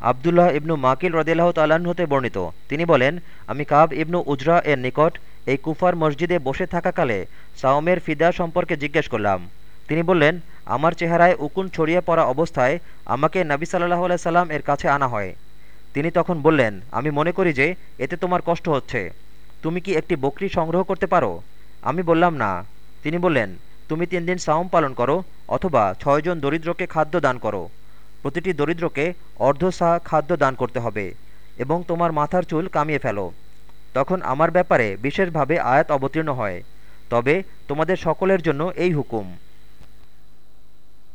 আবদুল্লাহ ইবনু মাকিল রদিল্লাহ হতে বর্ণিত। তিনি বলেন, আমি কাব ইবনু উজরা এর নিকট এই কুফার মসজিদে বসে থাকাকালে সাওমের ফিদা সম্পর্কে জিজ্ঞেস করলাম। তিনি বললেন, আমার চেহারায় উকুন ছড়িয়ে পড়া অবস্থায় আমাকে নাবি সাল্লাহ সাল্লাম এর কাছে আনা হয়। তিনি তখন বললেন, আমি মনে করি যে এতে তোমার কষ্ট হচ্ছে। তুমি কি একটি বকরি সংগ্রহ করতে পারো? আমি বললাম, না। তিনি বললেন, তুমি তিন দিন সাওম পালন করো অথবা ছয়জন দরিদ্রকে খাদ্য দান করো। প্রতিটি দরিদ্রকে অর্ধ সা খাদ্য দান করতে হবে এবং তোমার মাথার চুল কামিয়ে ফেলো। তখন আমার ব্যাপারে বিশেষভাবে আয়াত অবতীর্ণ হয়। তবে তোমাদের সকলের জন্য এই হুকুম।